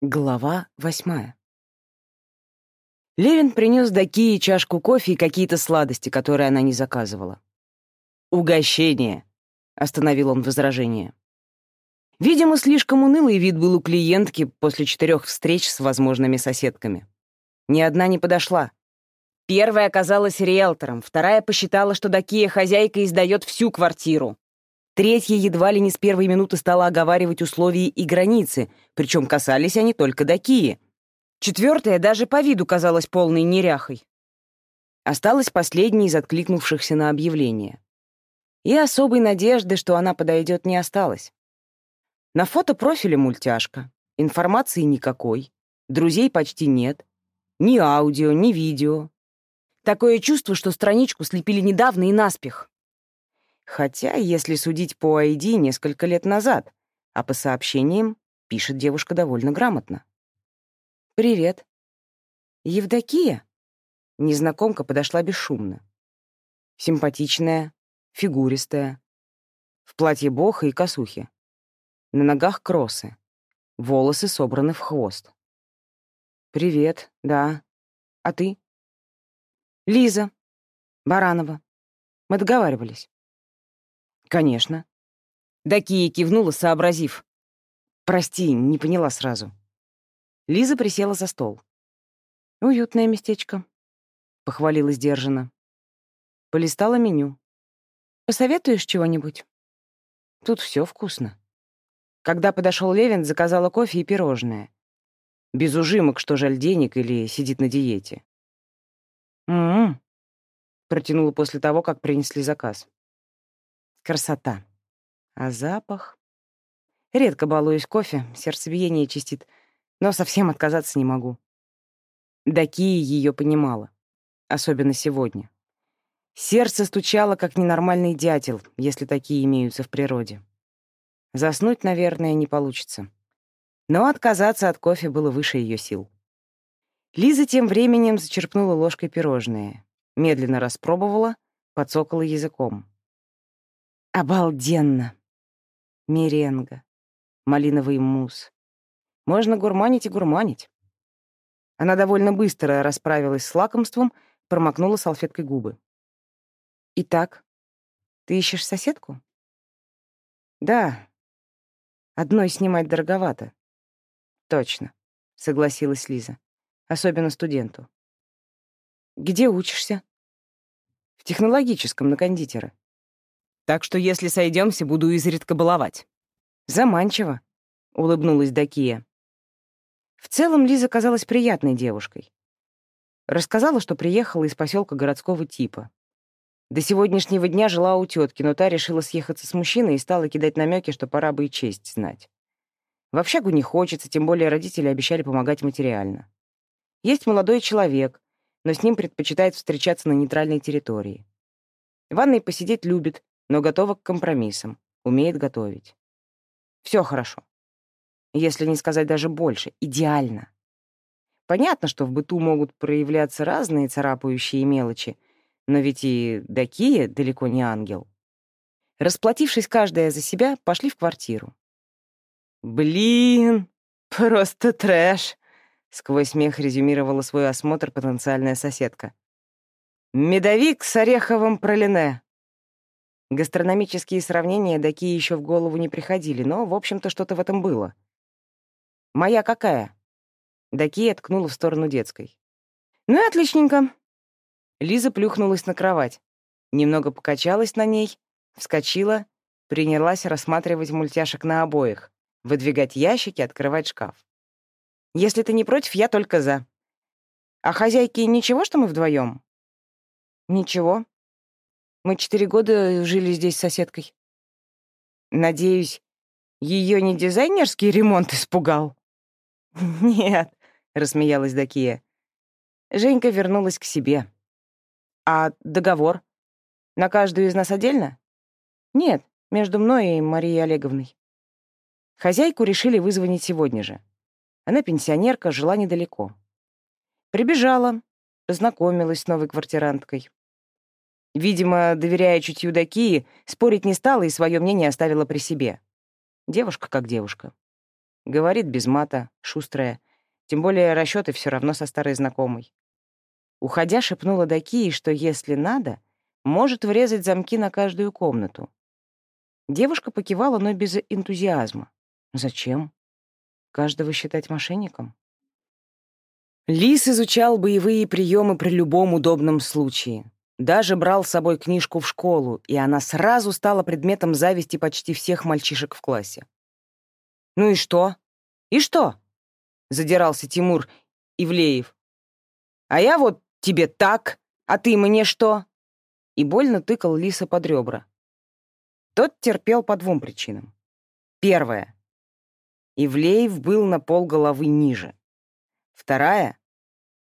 Глава восьмая. Левин принес Дакии чашку кофе и какие-то сладости, которые она не заказывала. «Угощение», — остановил он возражение. Видимо, слишком унылый вид был у клиентки после четырех встреч с возможными соседками. Ни одна не подошла. Первая оказалась риэлтором, вторая посчитала, что Дакия хозяйка и сдает всю квартиру. Третья едва ли не с первой минуты стала оговаривать условия и границы, причем касались они только до Кии. Четвертая даже по виду казалась полной неряхой. Осталась последней из откликнувшихся на объявление. И особой надежды, что она подойдет, не осталось. На фото профиле мультяшка, информации никакой, друзей почти нет, ни аудио, ни видео. Такое чувство, что страничку слепили недавно и наспех. Хотя, если судить по ID, несколько лет назад, а по сообщениям пишет девушка довольно грамотно. «Привет». «Евдокия?» Незнакомка подошла бесшумно. Симпатичная, фигуристая, в платье боха и косухи. На ногах кроссы, волосы собраны в хвост. «Привет, да. А ты?» «Лиза. Баранова. Мы договаривались». «Конечно». Дакия кивнула, сообразив. «Прости, не поняла сразу». Лиза присела за стол. «Уютное местечко», — похвалила сдержанно. Полистала меню. «Посоветуешь чего-нибудь?» «Тут все вкусно». Когда подошел Левин, заказала кофе и пирожное. Без ужимок, что жаль денег или сидит на диете. «М-м-м», протянула после того, как принесли заказ. Красота. А запах? Редко балуюсь кофе, сердцебиение чистит, но совсем отказаться не могу. Дакия ее понимала. Особенно сегодня. Сердце стучало, как ненормальный дятел, если такие имеются в природе. Заснуть, наверное, не получится. Но отказаться от кофе было выше ее сил. Лиза тем временем зачерпнула ложкой пирожное, медленно распробовала, подсокала языком. Обалденно! Меренга, малиновый мусс. Можно гурманить и гурманить. Она довольно быстро расправилась с лакомством, промокнула салфеткой губы. «Итак, ты ищешь соседку?» «Да. Одной снимать дороговато». «Точно», — согласилась Лиза. «Особенно студенту». «Где учишься?» «В технологическом, на кондитера». Так что если сойдемся, буду изредка баловать». «Заманчиво», — улыбнулась Дакия. В целом Лиза казалась приятной девушкой. Рассказала, что приехала из поселка городского типа. До сегодняшнего дня жила у тетки, но та решила съехаться с мужчиной и стала кидать намеки, что пора бы и честь знать. В общагу не хочется, тем более родители обещали помогать материально. Есть молодой человек, но с ним предпочитает встречаться на нейтральной территории. В ванной посидеть любит, но готова к компромиссам, умеет готовить. Все хорошо. Если не сказать даже больше, идеально. Понятно, что в быту могут проявляться разные царапающие мелочи, но ведь и Дакия далеко не ангел. Расплатившись каждая за себя, пошли в квартиру. «Блин, просто трэш!» — сквозь смех резюмировала свой осмотр потенциальная соседка. «Медовик с ореховым пролине. Гастрономические сравнения такие еще в голову не приходили, но, в общем-то, что-то в этом было. «Моя какая?» Дакия ткнула в сторону детской. «Ну и отличненько». Лиза плюхнулась на кровать, немного покачалась на ней, вскочила, принялась рассматривать мультяшек на обоих, выдвигать ящики, открывать шкаф. «Если ты не против, я только за. А хозяйки ничего, что мы вдвоем? «Ничего», мы четыре года жили здесь с соседкой. Надеюсь, ее не дизайнерский ремонт испугал? Нет, рассмеялась Дакия. Женька вернулась к себе. А договор? На каждую из нас отдельно? Нет, между мной и Марией Олеговной. Хозяйку решили вызвонить сегодня же. Она пенсионерка, жила недалеко. Прибежала, познакомилась с новой квартиранткой. Видимо, доверяя чутью Дакии, спорить не стала и свое мнение оставила при себе. Девушка как девушка. Говорит без мата, шустрая. Тем более расчеты все равно со старой знакомой. Уходя, шепнула Дакии, что если надо, может врезать замки на каждую комнату. Девушка покивала, но без энтузиазма. Зачем? Каждого считать мошенником? Лис изучал боевые приемы при любом удобном случае. Даже брал с собой книжку в школу, и она сразу стала предметом зависти почти всех мальчишек в классе. «Ну и что? И что?» — задирался Тимур Ивлеев. «А я вот тебе так, а ты мне что?» И больно тыкал Лиса под ребра. Тот терпел по двум причинам. Первое. Ивлеев был на пол головы ниже. Вторая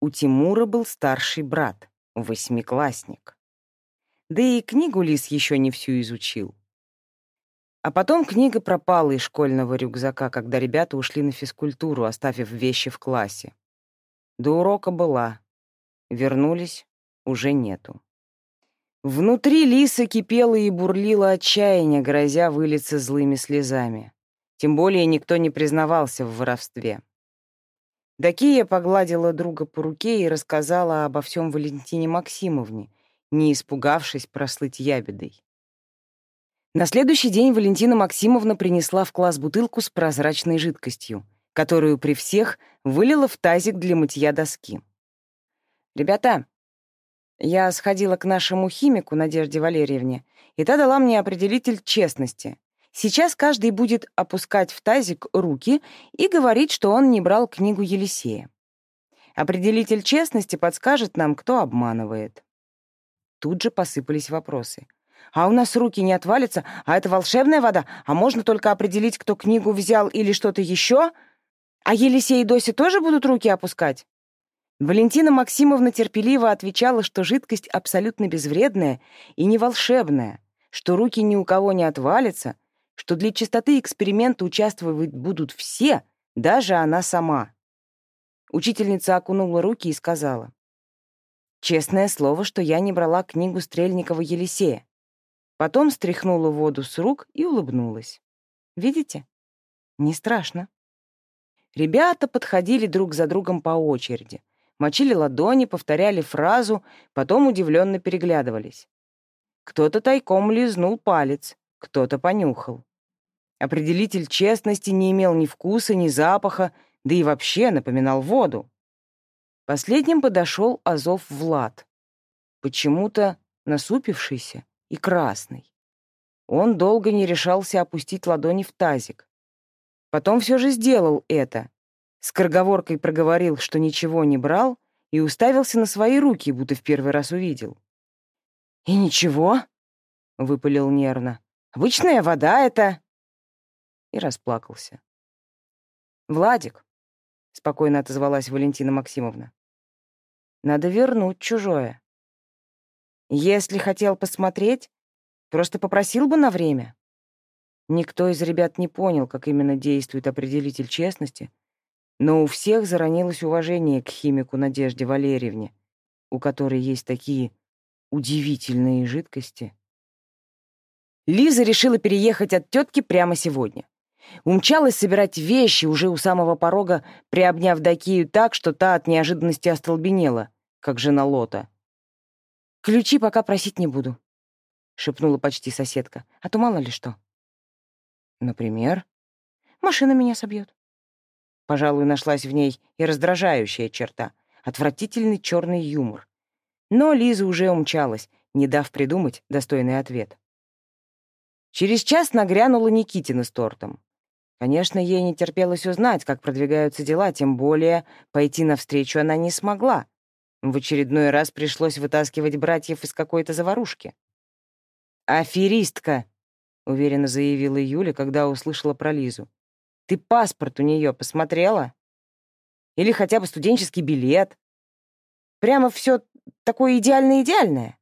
у Тимура был старший брат, восьмиклассник. Да и книгу Лис еще не всю изучил. А потом книга пропала из школьного рюкзака, когда ребята ушли на физкультуру, оставив вещи в классе. До урока была. Вернулись, уже нету. Внутри Лиса кипела и бурлила отчаяние, грозя вылиться злыми слезами. Тем более никто не признавался в воровстве. Дакия погладила друга по руке и рассказала обо всем Валентине Максимовне, не испугавшись прослыть ябедой. На следующий день Валентина Максимовна принесла в класс бутылку с прозрачной жидкостью, которую при всех вылила в тазик для мытья доски. «Ребята, я сходила к нашему химику Надежде Валерьевне, и та дала мне определитель честности. Сейчас каждый будет опускать в тазик руки и говорить, что он не брал книгу Елисея. Определитель честности подскажет нам, кто обманывает. Тут же посыпались вопросы. «А у нас руки не отвалятся? А это волшебная вода? А можно только определить, кто книгу взял или что-то еще? А Елисей и Дося тоже будут руки опускать?» Валентина Максимовна терпеливо отвечала, что жидкость абсолютно безвредная и не волшебная, что руки ни у кого не отвалятся — что для чистоты эксперимента участвовать будут все, даже она сама. Учительница окунула руки и сказала. «Честное слово, что я не брала книгу Стрельникова Елисея». Потом стряхнула воду с рук и улыбнулась. «Видите? Не страшно». Ребята подходили друг за другом по очереди, мочили ладони, повторяли фразу, потом удивленно переглядывались. Кто-то тайком лизнул палец, кто-то понюхал. Определитель честности не имел ни вкуса, ни запаха, да и вообще напоминал воду. Последним подошел Азов Влад, почему-то насупившийся и красный. Он долго не решался опустить ладони в тазик. Потом все же сделал это. Скороговоркой проговорил, что ничего не брал, и уставился на свои руки, будто в первый раз увидел. «И ничего?» — выпалил нервно. «Обычная вода это...» и расплакался. «Владик», — спокойно отозвалась Валентина Максимовна, — «надо вернуть чужое. Если хотел посмотреть, просто попросил бы на время». Никто из ребят не понял, как именно действует определитель честности, но у всех заронилось уважение к химику Надежде Валерьевне, у которой есть такие удивительные жидкости. Лиза решила переехать от тетки прямо сегодня. Умчалась собирать вещи, уже у самого порога приобняв Дакию так, что та от неожиданности остолбенела, как жена Лота. «Ключи пока просить не буду», — шепнула почти соседка. «А то мало ли что». «Например?» «Машина меня собьет». Пожалуй, нашлась в ней и раздражающая черта — отвратительный черный юмор. Но Лиза уже умчалась, не дав придумать достойный ответ. Через час нагрянула Никитина с тортом. Конечно, ей не терпелось узнать, как продвигаются дела, тем более пойти навстречу она не смогла. В очередной раз пришлось вытаскивать братьев из какой-то заварушки. «Аферистка!» — уверенно заявила Юля, когда услышала про Лизу. «Ты паспорт у нее посмотрела? Или хотя бы студенческий билет? Прямо все такое идеальное-идеальное.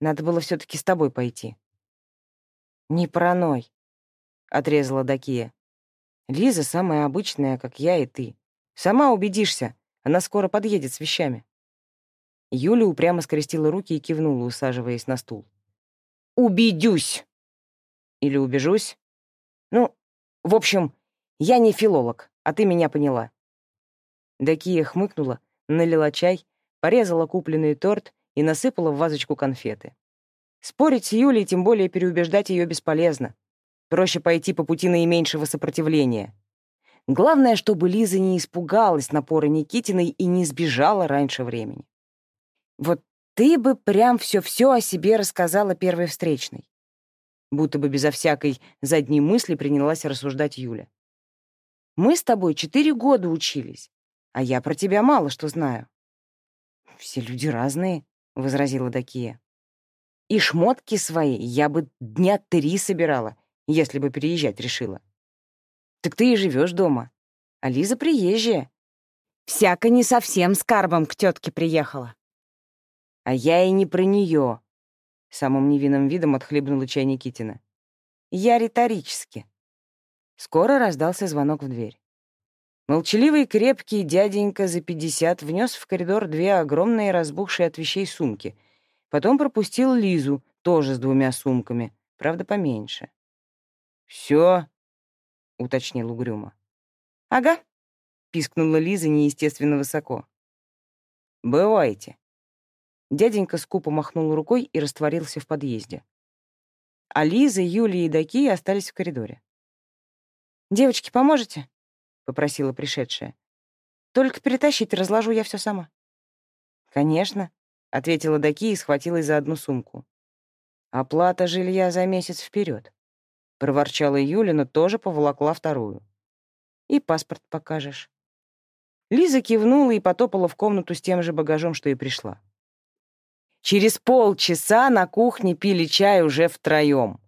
Надо было все таки с тобой пойти». «Не параной», — отрезала Дакия. Лиза самая обычная, как я и ты. Сама убедишься, она скоро подъедет с вещами. Юля упрямо скрестила руки и кивнула, усаживаясь на стул. «Убедюсь!» Или убежусь? Ну, в общем, Я не филолог, а ты меня поняла». Дакия хмыкнула, налила чай, порезала купленный торт и насыпала в вазочку конфеты. Спорить с Юлей, тем более переубеждать ее бесполезно. Проще пойти по пути наименьшего сопротивления. Главное, чтобы Лиза не испугалась напора Никитиной и не сбежала раньше времени. Вот ты бы прям все-все о себе рассказала первой встречной. Будто бы безо всякой задней мысли принялась рассуждать Юля. Мы с тобой четыре года учились, а я про тебя мало что знаю. Все люди разные, — возразила Дакия. И шмотки свои я бы дня три собирала, если бы переезжать решила. Так ты и живешь дома. А Лиза приезжая. Всяко не совсем с карбом к тетке приехала. А я и не про нее. Самым невинным видом отхлебнула чай Никитина. Я риторически. Скоро раздался звонок в дверь. Молчаливый крепкий дяденька за пятьдесят внес в коридор две огромные разбухшие от вещей сумки. Потом пропустил Лизу, тоже с двумя сумками, правда, поменьше. «Все?» — уточнил угрюмо. «Ага», — пискнула Лиза неестественно высоко. «Бывайте». Дяденька скупо махнул рукой и растворился в подъезде. А Лиза, Юлия и Дакия остались в коридоре. «Девочки, поможете?» — попросила пришедшая. «Только перетащить разложу я все сама». «Конечно», — ответила Даки и схватилась за одну сумку. «Оплата жилья за месяц вперед», — проворчала Юля, но тоже поволокла вторую. «И паспорт покажешь». Лиза кивнула и потопала в комнату с тем же багажом, что и пришла. Через полчаса на кухне пили чай уже втроем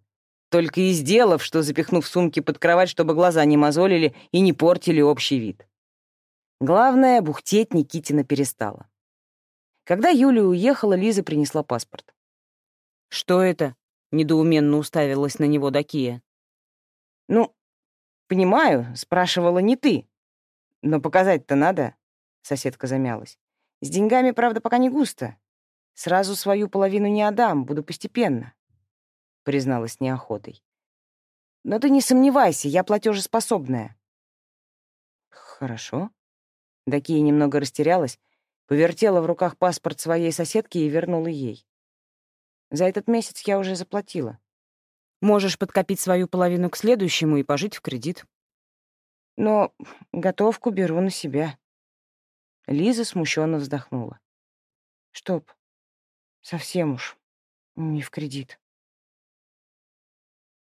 только и сделав, что запихнув сумки под кровать, чтобы глаза не мозолили и не портили общий вид. Главное, бухтеть Никитина перестала. Когда Юля уехала, Лиза принесла паспорт. «Что это?» — недоуменно уставилась на него Дакия. «Ну, понимаю, спрашивала не ты. Но показать-то надо», — соседка замялась. «С деньгами, правда, пока не густо. Сразу свою половину не отдам, буду постепенно». — призналась неохотой. «Но ты не сомневайся, я платежеспособная». «Хорошо». Дакия немного растерялась, повертела в руках паспорт своей соседки и вернула ей. «За этот месяц я уже заплатила. Можешь подкопить свою половину к следующему и пожить в кредит». «Но готовку беру на себя». Лиза смущенно вздохнула. «Чтоб совсем уж не в кредит».